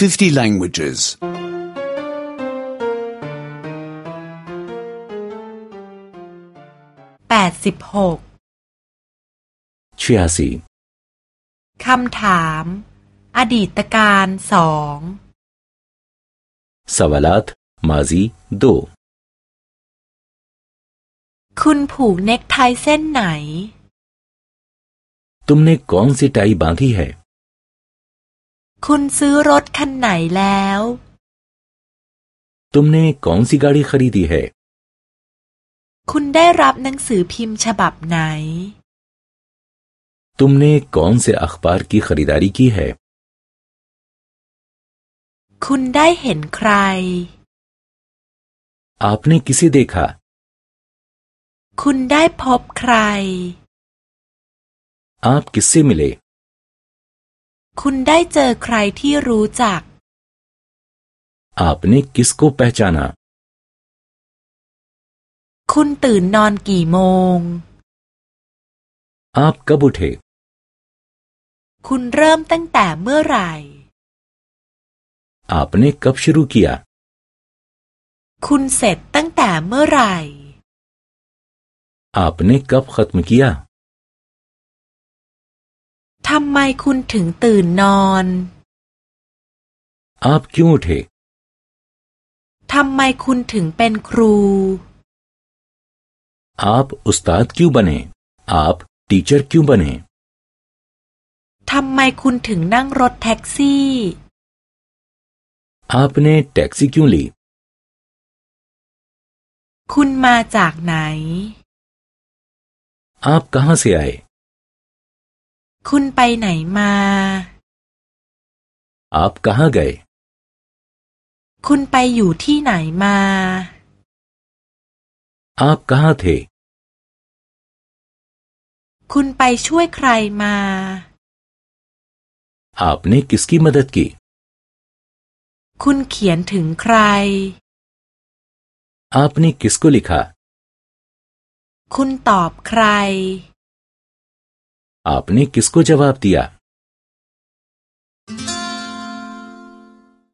50 languages. 86 छियासी คำถาม อดีตการสอง सवालात माजी दो คุณผูกเน็กไทเส้นไหน तुमने कौन सी टाई बांधी है คุณซื้อรถคันไหนแล้ว तुमने कौन सी गाड़ी खरीदी है คุณได้รับหนังสือพิมพ์ฉบับไหน तुमने कौन से अखबार की खरीदारी की है คุณได้เห็นใคร आपने किसे देखा คุณได้พบใคร आप किससे मिले คุณได้เจอใครที่รู้จัก आपने किसको पहचाना คุณตื่นนอนกี่โมง आप कब उठे คุณเริ่มตั้งแต่เมื่อไหร่ आपने कब शुरू किया คุณเสร็จตั้งแต่เมื่อไหร่ आपने कब खत्म किया ทำไมคุณถึงตื่นนอน आप क्यों उठे ทำไมคุณถึงเป็นครู आप उस्ताद क्यों बने आप टीचर क्यों बने ทำไมคุณถึงนั่งรถแท็กซี่ आपने टैक्सी क्यों ली คุณมาจากไหน आप कहां से आए คุณไปไหนมา आप कहां गए คุณไปอยู่ที่ไหนมา आप कहां थे คุณไปช่วยใครมา आपने किसकी मदद की คุณเขียนถึงใคร आपने किसको लिखा คุณตอบใคร आपने किसको जवाब दिया?